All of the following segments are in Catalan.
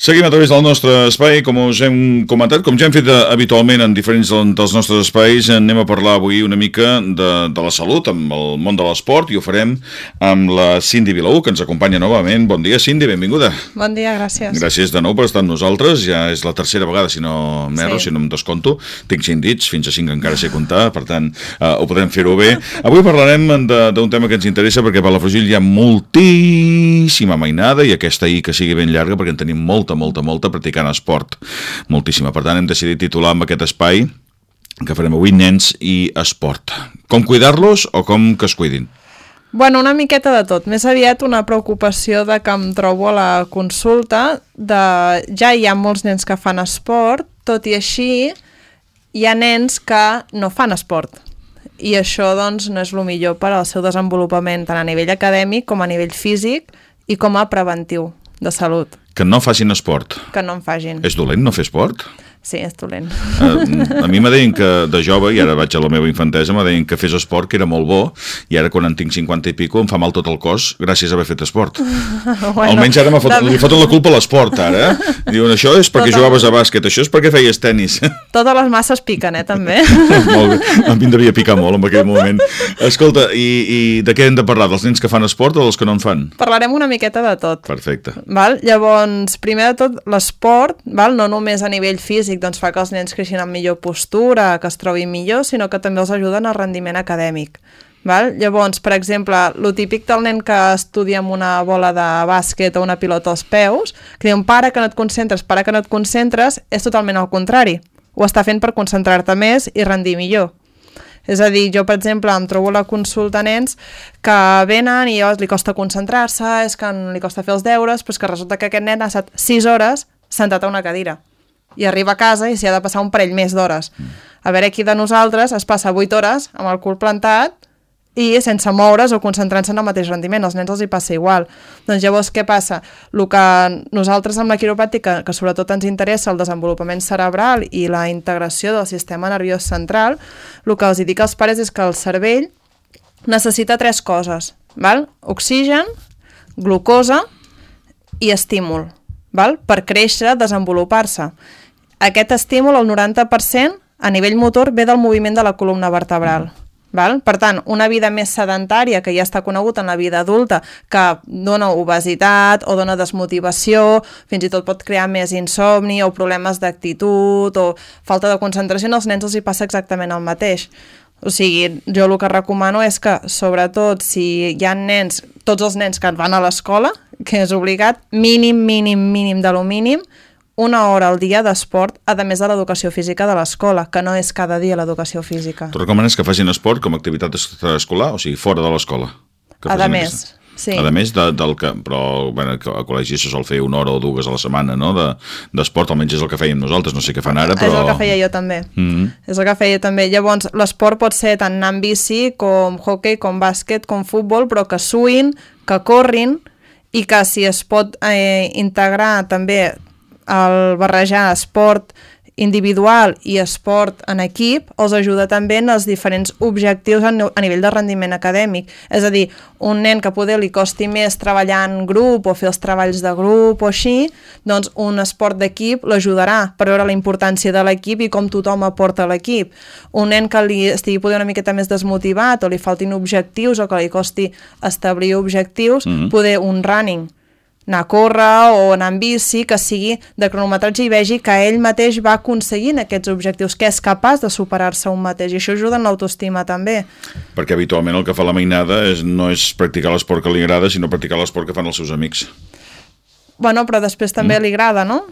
Seguim a través del nostre espai, com us hem comentat, com ja hem fet eh, habitualment en diferents dels nostres espais, anem a parlar avui una mica de, de la salut, amb el món de l'esport, i ho farem amb la Cindy Vilaú, que ens acompanya novament. Bon dia, Cindy, benvinguda. Bon dia, gràcies. Gràcies de nou per estar amb nosaltres, ja és la tercera vegada, si no m'erro, sí. si no em desconto. Tinc cinc dits, fins a cinc encara sé comptar, per tant, uh, ho podem fer-ho bé. Avui parlarem d'un tema que ens interessa, perquè per la Frugil hi ha moltíssima mainada, i aquesta ahir que sigui ben llarga, perquè en tenim molt molta, molta, molta practicant esport. Moltíssima. Per tant, hem decidit titular amb aquest espai que farem avui nens i esport. Com cuidar-los o com que es cuidin? Bueno, una miqueta de tot. Més aviat una preocupació de que em trobo a la consulta de... Ja hi ha molts nens que fan esport, tot i així hi ha nens que no fan esport. I això, doncs, no és el millor per al seu desenvolupament tant a nivell acadèmic com a nivell físic i com a preventiu de salut. Que no facin esport. Que no en facin. És dolent no fer esport? Sí, és dolent. A, a mi me deien que de jove, i ara vaig a la meva infantesa, me deien que fes esport, que era molt bo, i ara quan en tinc 50 i pico em fa mal tot el cos gràcies a haver fet esport. bueno, Almenys ara fot, de... li foten la culpa a l'esport, ara. Diuen, això és perquè Total... jugaves a bàsquet, això és perquè feies tennis. Totes les masses piquen, eh, també. molt bé, em vindria a picar molt en aquell moment. Escolta, i, i de què hem de parlar? Dels nens que fan esport o dels que no en fan? Parlarem una miqueta de tot. Perfecte. Val? Llavors, primer de tot, l'esport, val? no només a nivell físic, físic doncs, fa que els nens creixin amb millor postura, que es trobin millor, sinó que també els ajuden al rendiment acadèmic. Val? Llavors, per exemple, lo típic del nen que estudia amb una bola de bàsquet o una pilota als peus, que diuen, pare que no et concentres, pare que no et concentres, és totalment al contrari. Ho està fent per concentrar-te més i rendir millor. És a dir, jo, per exemple, em trobo la consulta nens que venen i li costa concentrar-se, és que li costa fer els deures, però que resulta que aquest nen ha estat 6 hores sentat a una cadira i arriba a casa i s'hi ha de passar un parell més d'hores. A veure, aquí de nosaltres es passa 8 hores amb el cul plantat i sense moure's o concentrant-se en el mateix rendiment. Als nens els hi passa igual. Doncs llavors, què passa? El que nosaltres amb la quiropàtica, que sobretot ens interessa el desenvolupament cerebral i la integració del sistema nerviós central, el que els dic als pares és que el cervell necessita tres coses, val? oxigen, glucosa i estímul, val? per créixer, desenvolupar-se. Aquest estímul, el 90%, a nivell motor, ve del moviment de la columna vertebral. Val? Per tant, una vida més sedentària, que ja està conegut en la vida adulta, que dona obesitat o dona desmotivació, fins i tot pot crear més insomni o problemes d'actitud o falta de concentració, als nens els hi passa exactament el mateix. O sigui, jo el que recomano és que, sobretot, si hi ha nens, tots els nens que van a l'escola, que és obligat, mínim, mínim, mínim de lo mínim, una hora al dia d'esport, a més de l'educació física de l'escola, que no és cada dia l'educació física. Tu recomanes que facin esport com a activitat escolar, o sigui, fora de l'escola? A més, aquesta... Sí. A més de, del que, però bueno, a col·legi se sol fer una hora o dues a la setmana no? d'esport, de, almenys és el que fèiem nosaltres, no sé què fan ara, però... És el que feia jo també, mm -hmm. és el que feia també. Llavors, l'esport pot ser tant anar amb bici, com hockey, com bàsquet, com futbol, però que suïn, que corrin, i que si es pot eh, integrar també el barrejar esport individual i esport en equip els ajuda també en els diferents objectius a, nivell de rendiment acadèmic. És a dir, un nen que poder li costi més treballar en grup o fer els treballs de grup o així, doncs un esport d'equip l'ajudarà per veure la importància de l'equip i com tothom aporta a l'equip. Un nen que li estigui poder una miqueta més desmotivat o li faltin objectius o que li costi establir objectius, mm -hmm. poder un running anar a córrer o anar en bici, que sigui de cronometratge i vegi que ell mateix va aconseguint aquests objectius, que és capaç de superar-se un mateix, i això ajuda en l'autoestima també. Perquè habitualment el que fa la mainada és, no és practicar l'esport que li agrada, sinó practicar l'esport que fan els seus amics. Bueno, però després també mm. li agrada, no?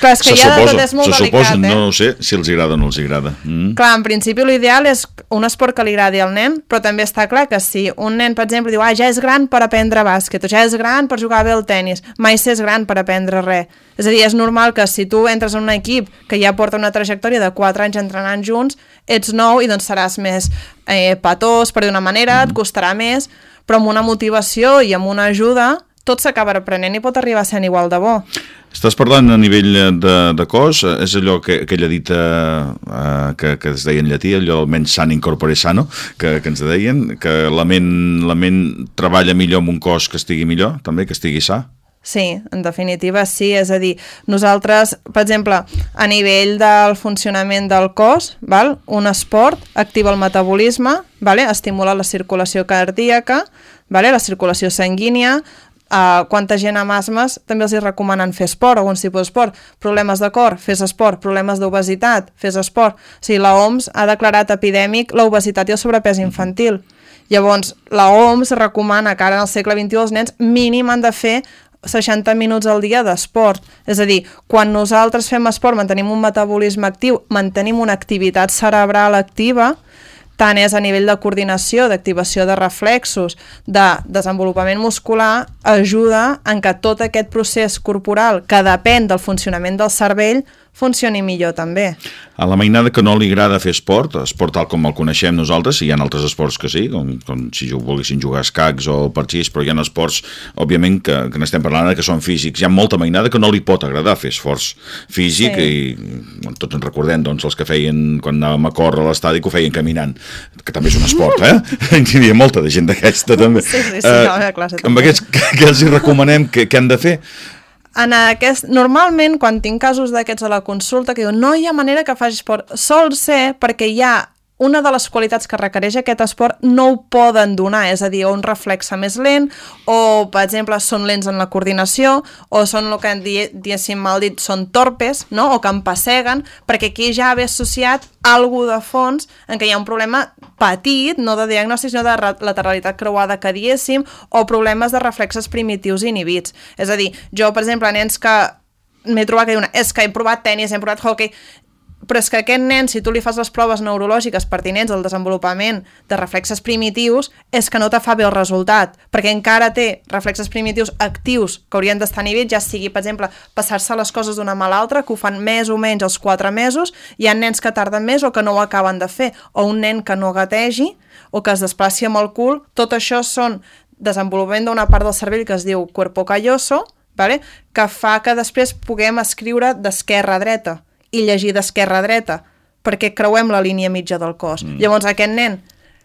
Clar, és que se ja suposa, és molt se delicat, suposa, eh? no sé si els agrada o no els agrada. Mm. Clar, en principi l'ideal és un esport que li agradi al nen, però també està clar que si un nen, per exemple, diu ah, ja és gran per aprendre bàsquet, o ja és gran per jugar bé al tennis, mai s'és gran per aprendre res. És a dir, és normal que si tu entres en un equip que ja porta una trajectòria de 4 anys entrenant junts, ets nou i doncs seràs més eh, patós, per dir una manera, mm. et costarà més, però amb una motivació i amb una ajuda tot s'acaba aprenent i pot arribar a ser igual de bo. Estàs parlant a nivell de, de cos, és allò que, aquella dita uh, que, que es deia en llatí, allò menys san incorpore sano, que, que ens deien, que la ment, la ment treballa millor amb un cos que estigui millor, també, que estigui sa? Sí, en definitiva sí, és a dir, nosaltres, per exemple, a nivell del funcionament del cos, val? un esport activa el metabolisme, vale? estimula la circulació cardíaca, vale? la circulació sanguínia, Uh, quanta gent amb asmes també els hi recomanen fer esport, algun tipus d'esport. Problemes de cor, fes esport. Problemes d'obesitat, fes esport. O sigui, la OMS ha declarat epidèmic l'obesitat i el sobrepès infantil. Llavors, la OMS recomana que ara en el segle XXI els nens mínim han de fer 60 minuts al dia d'esport. És a dir, quan nosaltres fem esport, mantenim un metabolisme actiu, mantenim una activitat cerebral activa, tant és a nivell de coordinació, d'activació de reflexos, de desenvolupament muscular, ajuda en que tot aquest procés corporal que depèn del funcionament del cervell funcioni millor també. A la mainada que no li agrada fer esport, esport tal com el coneixem nosaltres, hi ha altres esports que sí, com, com si volguessin jugar a escacs o parxís, però hi ha esports, òbviament, que, que n'estem parlant que són físics. Hi ha molta mainada que no li pot agradar fer esforç físic sí. i tots ens recordem doncs, els que feien quan anàvem a córrer a l'estadi que ho feien caminant, que també és un esport, eh? hi havia molta de gent d'aquesta també. Sí, sí, sí, uh, no, clar, amb aquests que, que els hi recomanem que, que han de fer en aquest, normalment, quan tinc casos d'aquests a la consulta, que diuen no hi ha manera que facis esport, sol ser perquè hi ha una de les qualitats que requereix aquest esport no ho poden donar, és a dir, o un reflexe més lent, o, per exemple, són lents en la coordinació, o són el que di diguéssim mal dit, són torpes, no? o que empasseguen, perquè aquí ja ve associat algú de fons en què hi ha un problema petit, no de diagnòstic, sinó de lateralitat creuada que diéssim, o problemes de reflexes primitius inhibits. És a dir, jo, per exemple, nens que m'he trobat que diuen, és que he provat tennis, he provat hockey, però és que aquest nen, si tu li fas les proves neurològiques pertinents al desenvolupament de reflexes primitius, és que no te fa bé el resultat, perquè encara té reflexes primitius actius que haurien d'estar a nivell, ja sigui, per exemple, passar-se les coses d'una mà a l'altra, que ho fan més o menys als 4 mesos, hi ha nens que tarden més o que no ho acaben de fer, o un nen que no gategi, o que es desplaci amb el cul, tot això són desenvolupament d'una part del cervell que es diu cuerpo calloso, vale? que fa que després puguem escriure d'esquerra a dreta i llegir d'esquerra a dreta, perquè creuem la línia mitja del cos. Mm. Llavors aquest nen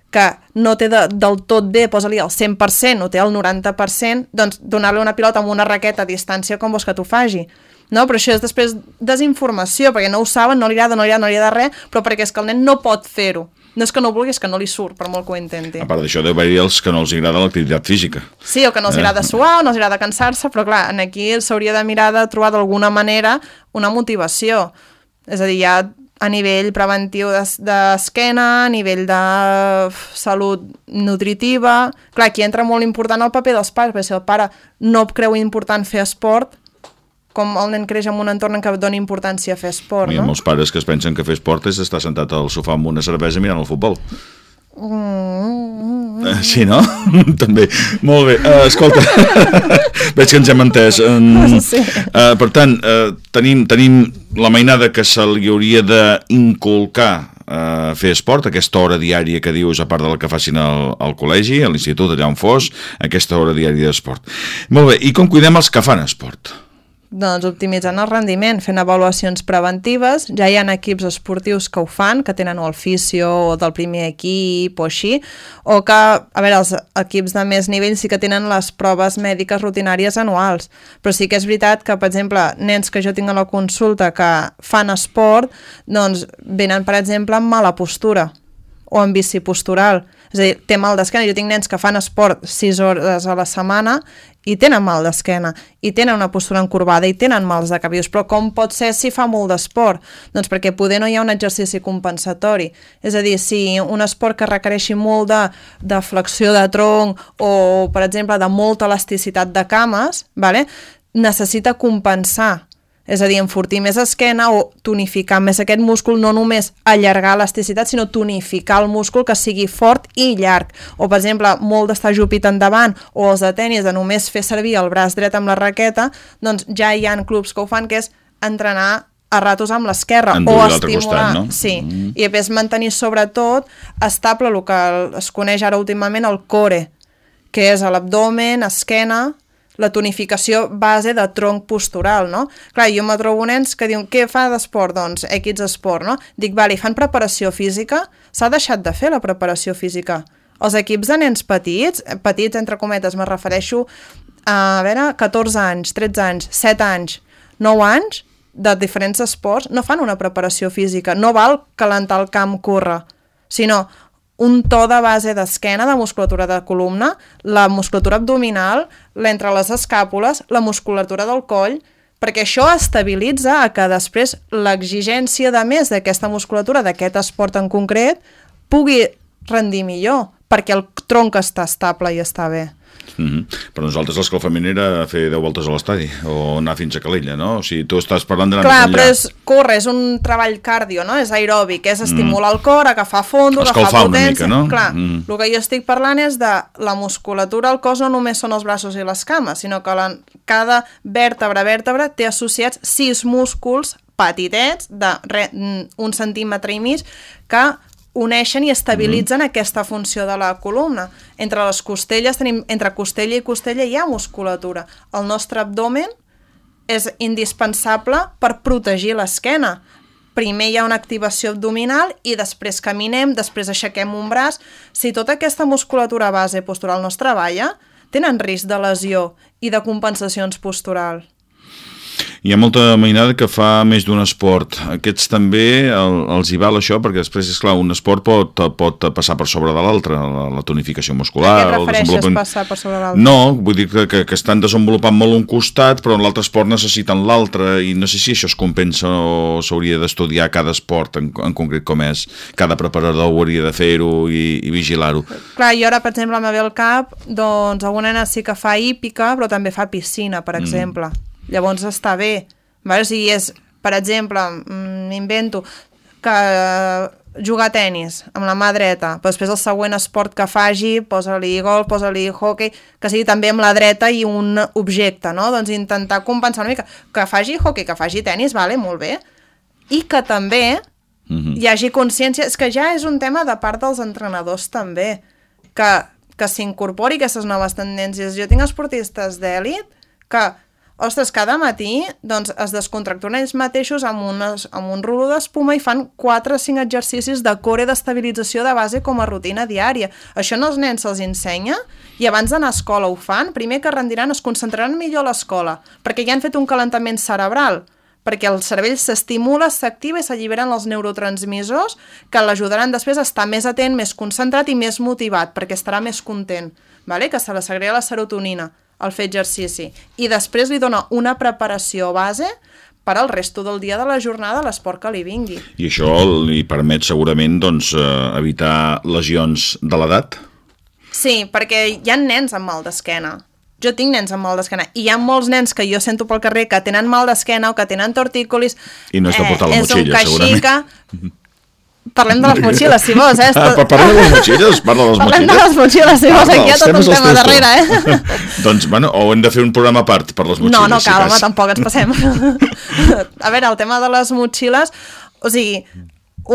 que no té de, del tot bé, posa-li el 100%, o té el 90%, doncs donar-li una pilota amb una raqueta a distància com vols que t'ho faci. No? Però això és després desinformació, perquè no ho saben, no li agrada, no li agrada, no li agrada res, però perquè és que el nen no pot fer-ho. No és que no vulgui, és que no li surt, per molt que ho intenti. A part d'això, deu haver-hi els que no els agrada l'activitat física. Sí, o que no els eh? agrada suar, o no els agrada cansar-se, però clar, en aquí s'hauria de mirar de trobar d'alguna manera una motivació. És a dir, ja a nivell preventiu d'esquena, a nivell de salut nutritiva... Clar, aquí entra molt important el paper dels pares, perquè si el pare no creu important fer esport, com el nen creix en un entorn en què dona importància a fer esport, no? Hi ha molts pares que es pensen que fer esport és estar sentat al sofà amb una cervesa mirant el futbol. Mm. Sí, no? També. Molt bé. Uh, escolta, veig que ens hem entès. Um, sí. uh, per tant, uh, tenim, tenim la mainada que se li hauria d'inculcar uh, fer esport, aquesta hora diària que dius, a part de la que facin al, al col·legi, a l'institut, allà on fos, aquesta hora diària d'esport. Molt bé, i com cuidem els que fan esport? Doncs optimitzant el rendiment, fent avaluacions preventives. Ja hi ha equips esportius que ho fan, que tenen o el fisio o del primer equip o així, o que, a veure, els equips de més nivell sí que tenen les proves mèdiques rutinàries anuals. Però sí que és veritat que, per exemple, nens que jo tinc a la consulta que fan esport, doncs venen, per exemple, amb mala postura o amb bici postural. És a dir, té mal d'esquena. Jo tinc nens que fan esport 6 hores a la setmana i tenen mal d'esquena, i tenen una postura encorbada, i tenen mals de cabius. Però com pot ser si fa molt d'esport? Doncs perquè poder no hi ha un exercici compensatori. És a dir, si un esport que requereixi molt de, de flexió de tronc o, per exemple, de molta elasticitat de cames, vale? necessita compensar és a dir, enfortir més esquena o tonificar més aquest múscul, no només allargar l'elasticitat, sinó tonificar el múscul que sigui fort i llarg. O, per exemple, molt d'estar jupit endavant o els de tennis de només fer servir el braç dret amb la raqueta, doncs ja hi han clubs que ho fan, que és entrenar a ratos amb l'esquerra o estimular, costat, no? sí, mm. i més mantenir sobretot estable el que es coneix ara últimament el core, que és l'abdomen, esquena, la tonificació base de tronc postural, no? Clar, jo me trobo nens que diuen, què fa d'esport? Doncs X esport, no? Dic, vale, fan preparació física? S'ha deixat de fer la preparació física. Els equips de nens petits, petits entre cometes, me refereixo a veure, 14 anys, 13 anys, 7 anys, 9 anys, de diferents esports, no fan una preparació física. No val calentar el camp, córrer, sinó un to de base d'esquena, de musculatura de columna, la musculatura abdominal, l'entre les escàpules, la musculatura del coll, perquè això estabilitza a que després l'exigència de més d'aquesta musculatura, d'aquest esport en concret, pugui rendir millor, perquè el tronc està estable i està bé. Mm -hmm. Per nosaltres l'escalfament era fer 10 voltes a l'estadi o anar fins a Calella, no? O sigui, tu estàs parlant d'anar Clar, però és, córrer és un treball cardio, no? És aeròbic, és estimular mm. el cor, agafar fondo, Escalfar agafar potència. Una mica, no? Clar, mm. el que jo estic parlant és de la musculatura al cos no només són els braços i les cames, sinó que la, cada vèrtebra, vèrtebra té associats sis músculs petitets de re, un centímetre i mig que uneixen i estabilitzen mm -hmm. aquesta funció de la columna. Entre les costelles, tenim, entre costella i costella hi ha musculatura. El nostre abdomen és indispensable per protegir l'esquena. Primer hi ha una activació abdominal i després caminem, després aixequem un braç. Si tota aquesta musculatura base postural no es treballa, tenen risc de lesió i de compensacions posturals. Hi ha molta mainada que fa més d'un esport. Aquests també el, els hi val això, perquè després, és clar, un esport pot, pot passar per sobre de l'altre, la, la tonificació muscular... A què et refereixes passar per sobre l'altre? No, vull dir que, que, que estan desenvolupant molt un costat, però en l'altre esport necessiten l'altre, i no sé si això es compensa o s'hauria d'estudiar cada esport en, en concret com és. Cada preparador hauria de fer-ho i, i vigilar-ho. Clar, i ara, per exemple, me ve al cap, doncs alguna nena sí que fa hípica, però també fa piscina, per mm. exemple. Mm llavors està bé. Vale? O sigui, és, per exemple, mm, m'invento que jugar a tennis amb la mà dreta, però després el següent esport que faci, posa-li golf, posa-li hockey, que sigui també amb la dreta i un objecte, no? Doncs intentar compensar una mica. Que faci hockey, que faci tennis, vale, molt bé. I que també mm -hmm. hi hagi consciència... És que ja és un tema de part dels entrenadors també, que, que s'incorpori aquestes noves tendències. Jo tinc esportistes d'èlit que ostres, cada matí doncs, es descontracturen ells mateixos amb, unes, amb un rulo d'espuma i fan 4 o 5 exercicis de core d'estabilització de base com a rutina diària. Això no els nens se'ls ensenya i abans d'anar a escola ho fan, primer que rendiran, es concentraran millor a l'escola, perquè ja han fet un calentament cerebral, perquè el cervell s'estimula, s'activa i s'alliberen els neurotransmissors que l'ajudaran després a estar més atent, més concentrat i més motivat, perquè estarà més content, vale? que se la segrega la serotonina al fer exercici. I després li dona una preparació base per al resto del dia de la jornada l'esport que li vingui. I això li permet segurament doncs, eh, evitar lesions de l'edat? Sí, perquè hi ha nens amb mal d'esquena. Jo tinc nens amb mal d'esquena i hi ha molts nens que jo sento pel carrer que tenen mal d'esquena o que tenen tortícolis. I no és de portar la motxilla, segurament. Parlem de les motxilles, si vols, eh? Ah, parlem de les motxilles, parla de les Parlem motxilles. de les motxilles, si vols, aquí hi ha tot un tema darrere, eh? doncs, bueno, o hem de fer un programa a part per les motxilles. No, no cal, si home, tampoc ens passem. a veure, el tema de les motxilles, o sigui,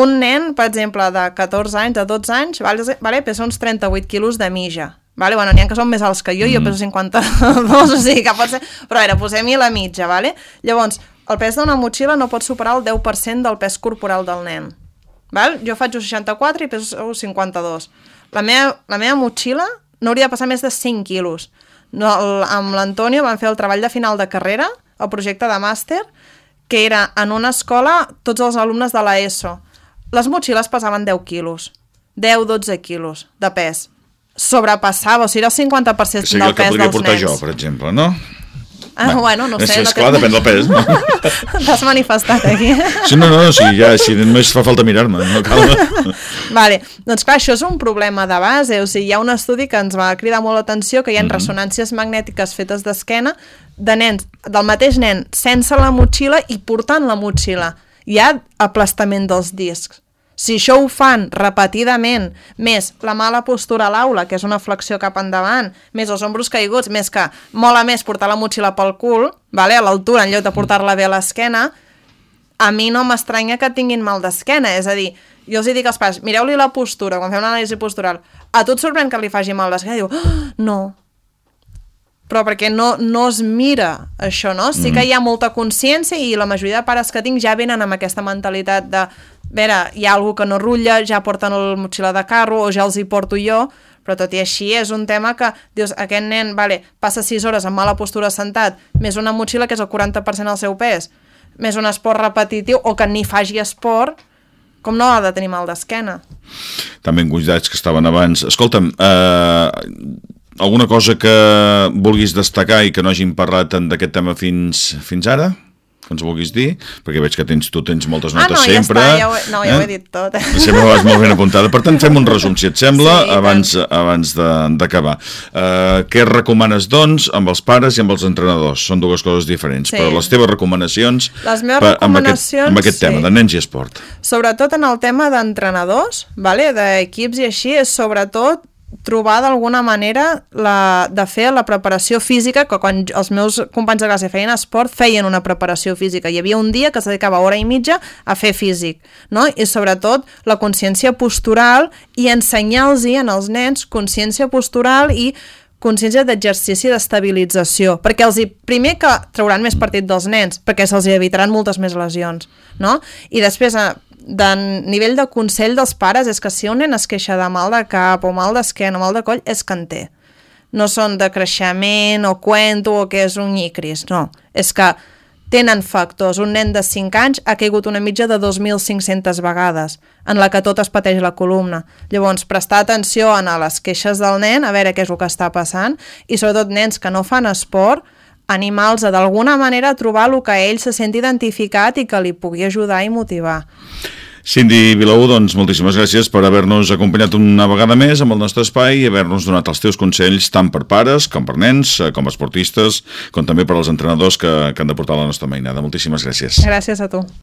un nen, per exemple, de 14 anys, de 12 anys, vale, vale, pesa uns 38 quilos de mitja. Vale? Bueno, n'hi ha que són més alts que jo, mm. jo peso 52, o sigui que pot ser... Però a veure, posem-hi la mitja, vale? Llavors, el pes d'una motxilla no pot superar el 10% del pes corporal del nen. Val? Jo faig 64 i peso 52. La meva, la meva motxilla no hauria de passar més de 5 quilos. No, el, amb l'Antonio vam fer el treball de final de carrera, el projecte de màster, que era en una escola tots els alumnes de l'ESO. Les motxilles pesaven 10 quilos. 10-12 quilos de pes. Sobrepassava, o sigui, era el 50% sí, del pes dels nens. que podria portar jo, per exemple, no? Ah, Va, bueno, no sé. És, no clar, depèn del pes, no? T'has manifestat aquí. Sí, no, no, sí, ja, si només fa falta mirar-me, no cal... vale, doncs clar, això és un problema de base, o sigui, hi ha un estudi que ens va cridar molt l'atenció, que hi ha mm -hmm. ressonàncies magnètiques fetes d'esquena de nens, del mateix nen, sense la motxilla i portant la motxilla. Hi ha aplastament dels discs. Si això ho fan repetidament, més la mala postura a l'aula, que és una flexió cap endavant, més els ombros caiguts, més que mola més portar la motxilla pel cul, vale? a l'altura, en lloc de portar-la bé a l'esquena, a mi no m'estranya que tinguin mal d'esquena, és a dir, jo els dic als pares, mireu-li la postura, quan fem una anàlisi postural, a tu et sorprèn que li faci mal d'esquena? Diu, oh, no, però perquè no, no es mira això, no? Sí que mm. hi ha molta consciència i la majoria de pares que tinc ja venen amb aquesta mentalitat de veure, hi ha algú que no rutlla, ja porten el motxilla de carro o ja els hi porto jo, però tot i així és un tema que dius, aquest nen vale, passa 6 hores amb mala postura sentat, més una motxilla que és el 40% del seu pes, més un esport repetitiu o que ni faci esport, com no ha de tenir mal d'esquena? També en convidats que estaven abans. Escolta'm, eh, alguna cosa que vulguis destacar i que no hàgim parlat d'aquest tema fins, fins ara? Que ens vulguis dir, perquè veig que tens, tu tens moltes notes ah, no, sempre. Ja està, ja ho, no, ja eh? ho he dit tot. Sempre vas molt ben apuntada. Per tant, fem un resum, si et sembla, sí, abans, abans d'acabar. Uh, què recomanes, doncs, amb els pares i amb els entrenadors? Són dues coses diferents, sí. però les teves recomanacions, les meves per, recomanacions amb aquest, amb aquest tema, sí. de nens i esport. Sobretot en el tema d'entrenadors, vale? d'equips i així, és sobretot trobar d'alguna manera la, de fer la preparació física, que quan els meus companys de classe feien esport, feien una preparació física. Hi havia un dia que es dedicava hora i mitja a fer físic, no? I sobretot la consciència postural i ensenyar-los en els nens consciència postural i consciència d'exercici d'estabilització, perquè els hi, primer que trauran més partit dels nens, perquè se'ls evitaran moltes més lesions, no? I després, eh, de nivell de consell dels pares és que si un nen es queixa de mal de cap o mal d'esquena o mal de coll, és té. No són de creixement o cuento o que és un nyicris, no. És que tenen factors. Un nen de 5 anys ha caigut una mitja de 2.500 vegades, en la que tot es pateix la columna. Llavors, prestar atenció a les queixes del nen, a veure què és el que està passant, i sobretot nens que no fan esport, animals a d'alguna manera trobar el que ell se sent identificat i que li pugui ajudar i motivar. Cindy Vilaú, doncs moltíssimes gràcies per haver-nos acompanyat una vegada més amb el nostre espai i haver-nos donat els teus consells tant per pares com per nens, eh, com esportistes, com també per als entrenadors que, que han de portar la nostra mainada. Moltíssimes gràcies. Gràcies a tu.